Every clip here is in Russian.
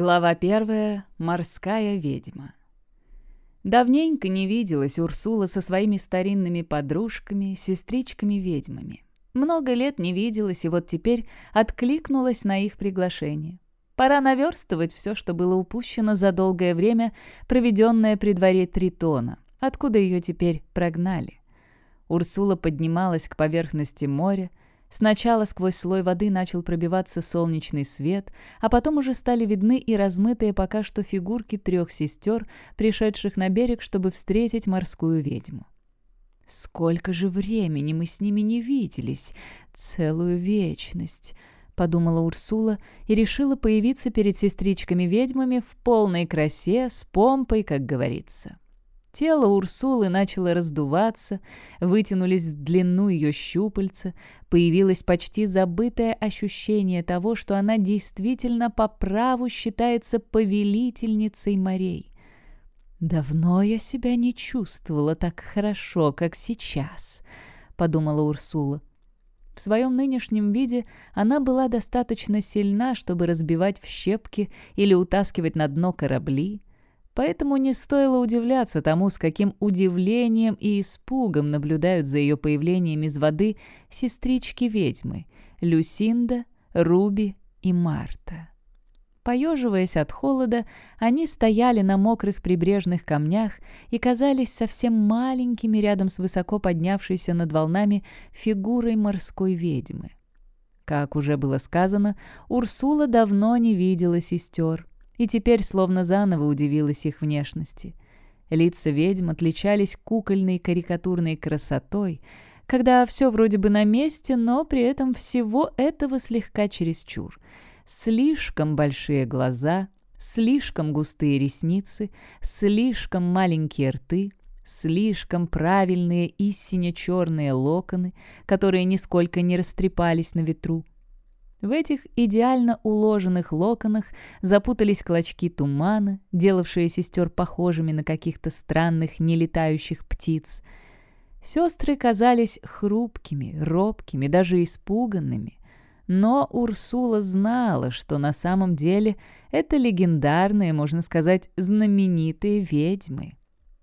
Глава первая. Морская ведьма. Давненько не виделась Урсула со своими старинными подружками, сестричками-ведьмами. Много лет не виделась, и вот теперь откликнулась на их приглашение. Пора наверстывать все, что было упущено за долгое время, проведенное при дворе Тритона, откуда ее теперь прогнали. Урсула поднималась к поверхности моря, Сначала сквозь слой воды начал пробиваться солнечный свет, а потом уже стали видны и размытые пока что фигурки трех сестер, пришедших на берег, чтобы встретить морскую ведьму. «Сколько же времени мы с ними не виделись! Целую вечность!» — подумала Урсула и решила появиться перед сестричками-ведьмами в полной красе, с помпой, как говорится. Тело Урсулы начало раздуваться, вытянулись в длину ее щупальца, появилось почти забытое ощущение того, что она действительно по праву считается повелительницей морей. «Давно я себя не чувствовала так хорошо, как сейчас», — подумала Урсула. В своем нынешнем виде она была достаточно сильна, чтобы разбивать в щепки или утаскивать на дно корабли, Поэтому не стоило удивляться тому, с каким удивлением и испугом наблюдают за ее появлением из воды сестрички-ведьмы Люсинда, Руби и Марта. Поеживаясь от холода, они стояли на мокрых прибрежных камнях и казались совсем маленькими рядом с высоко поднявшейся над волнами фигурой морской ведьмы. Как уже было сказано, Урсула давно не видела сестер, и теперь словно заново удивилась их внешности. Лица ведьм отличались кукольной карикатурной красотой, когда все вроде бы на месте, но при этом всего этого слегка чересчур. Слишком большие глаза, слишком густые ресницы, слишком маленькие рты, слишком правильные и сине-черные локоны, которые нисколько не растрепались на ветру, в этих идеально уложенных локонах запутались клочки тумана, делавшие сестер похожими на каких-то странных нелетающих птиц. Сестры казались хрупкими, робкими, даже испуганными. Но Урсула знала, что на самом деле это легендарные, можно сказать, знаменитые ведьмы.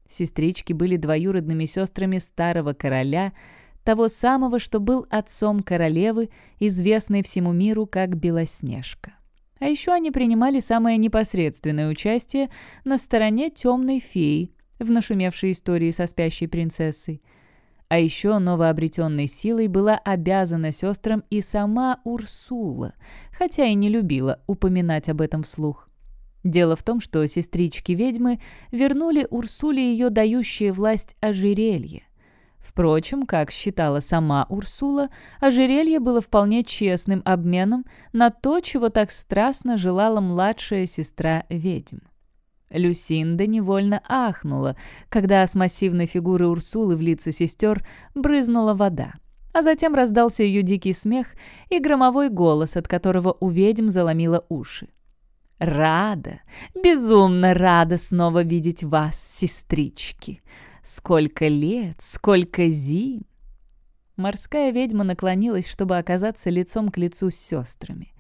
Сестрички были двоюродными сестрами старого короля – того самого, что был отцом королевы, известной всему миру как Белоснежка. А еще они принимали самое непосредственное участие на стороне темной феи в нашумевшей истории со спящей принцессой. А еще новообретенной силой была обязана сестрам и сама Урсула, хотя и не любила упоминать об этом вслух. Дело в том, что сестрички-ведьмы вернули Урсуле ее дающее власть ожерелье – Впрочем, как считала сама Урсула, ожерелье было вполне честным обменом на то, чего так страстно желала младшая сестра ведьм. Люсинда невольно ахнула, когда с массивной фигуры Урсулы в лице сестер брызнула вода. А затем раздался ее дикий смех и громовой голос, от которого у ведьм заломило уши. «Рада, безумно рада снова видеть вас, сестрички!» Сколько лет, сколько зим!» Морская ведьма наклонилась, чтобы оказаться лицом к лицу с сестрами.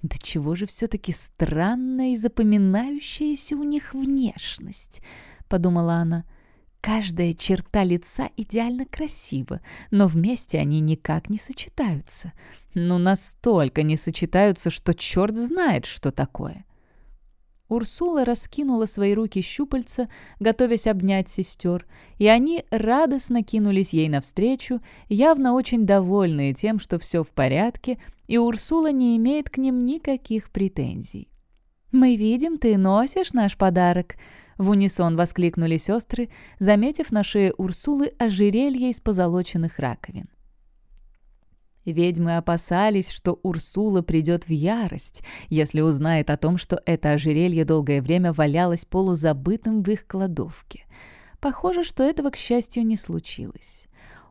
«Да чего же все-таки странная и запоминающаяся у них внешность?» — подумала она. «Каждая черта лица идеально красива, но вместе они никак не сочетаются. Ну, настолько не сочетаются, что черт знает, что такое». Урсула раскинула свои руки щупальца, готовясь обнять сестер, и они радостно кинулись ей навстречу, явно очень довольные тем, что все в порядке, и Урсула не имеет к ним никаких претензий. «Мы видим, ты носишь наш подарок», — в унисон воскликнули сестры, заметив на шее Урсулы ожерелье из позолоченных раковин. Ведьмы опасались, что Урсула придет в ярость, если узнает о том, что это ожерелье долгое время валялось полузабытым в их кладовке. Похоже, что этого, к счастью, не случилось.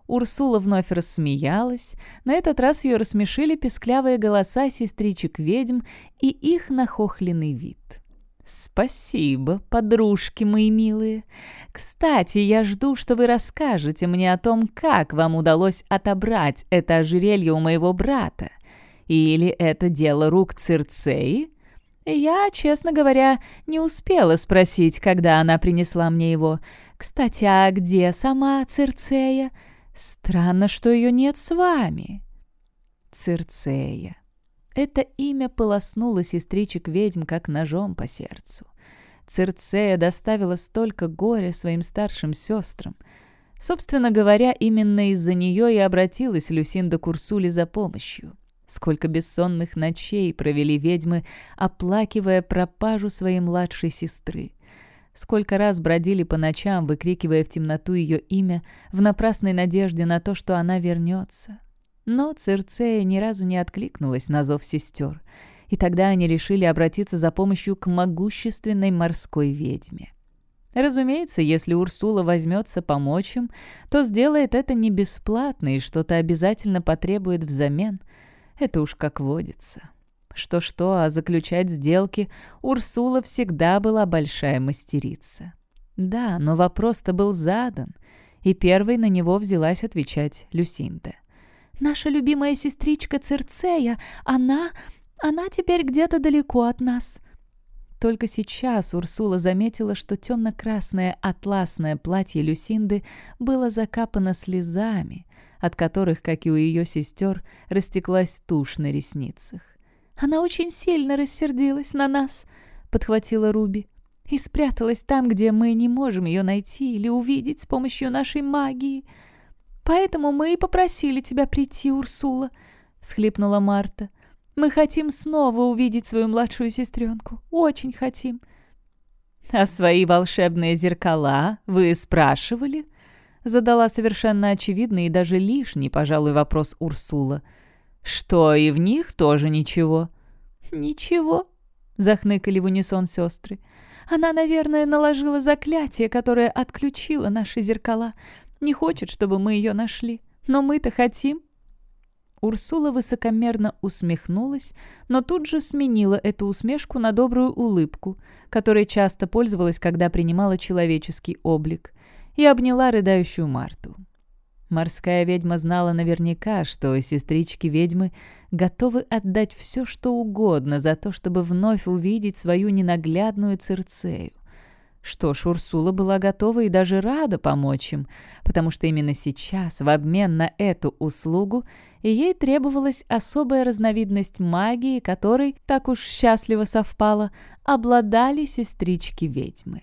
Урсула вновь рассмеялась. На этот раз ее рассмешили песклявые голоса сестричек-ведьм и их нахохленный вид. «Спасибо, подружки мои милые. Кстати, я жду, что вы расскажете мне о том, как вам удалось отобрать это ожерелье у моего брата. Или это дело рук Цирцеи? Я, честно говоря, не успела спросить, когда она принесла мне его. Кстати, а где сама Цирцея? Странно, что ее нет с вами. Цирцея. Это имя полоснуло сестричек ведьм как ножом по сердцу. Цирцея доставила столько горя своим старшим сестрам. Собственно говоря, именно из-за нее и обратилась Люсинда Курсули за помощью. Сколько бессонных ночей провели ведьмы, оплакивая пропажу своей младшей сестры. Сколько раз бродили по ночам, выкрикивая в темноту ее имя, в напрасной надежде на то, что она вернется. Но Цирцея ни разу не откликнулась на зов сестер, и тогда они решили обратиться за помощью к могущественной морской ведьме. Разумеется, если Урсула возьмется помочь им, то сделает это не бесплатно и что-то обязательно потребует взамен — это уж как водится. Что-что, а заключать сделки Урсула всегда была большая мастерица. Да, но вопрос-то был задан, и первой на него взялась отвечать Люсинда. «Наша любимая сестричка Церцея, она... она теперь где-то далеко от нас». Только сейчас Урсула заметила, что темно-красное атласное платье Люсинды было закапано слезами, от которых, как и у ее сестер, растеклась тушь на ресницах. «Она очень сильно рассердилась на нас», — подхватила Руби, «и спряталась там, где мы не можем ее найти или увидеть с помощью нашей магии. Поэтому мы и попросили тебя прийти, Урсула», — всхлипнула Марта. «Мы хотим снова увидеть свою младшую сестренку. Очень хотим». «А свои волшебные зеркала вы спрашивали?» задала совершенно очевидный и даже лишний, пожалуй, вопрос Урсула. «Что, и в них тоже ничего?» «Ничего», — захныкали в унисон сестры. «Она, наверное, наложила заклятие, которое отключило наши зеркала. Не хочет, чтобы мы ее нашли. Но мы-то хотим». Урсула высокомерно усмехнулась, но тут же сменила эту усмешку на добрую улыбку, которой часто пользовалась, когда принимала человеческий облик и обняла рыдающую Марту. Морская ведьма знала наверняка, что сестрички-ведьмы готовы отдать все, что угодно за то, чтобы вновь увидеть свою ненаглядную Цирцею. Что ж, Урсула была готова и даже рада помочь им, потому что именно сейчас, в обмен на эту услугу, ей требовалась особая разновидность магии, которой, так уж счастливо совпало, обладали сестрички-ведьмы.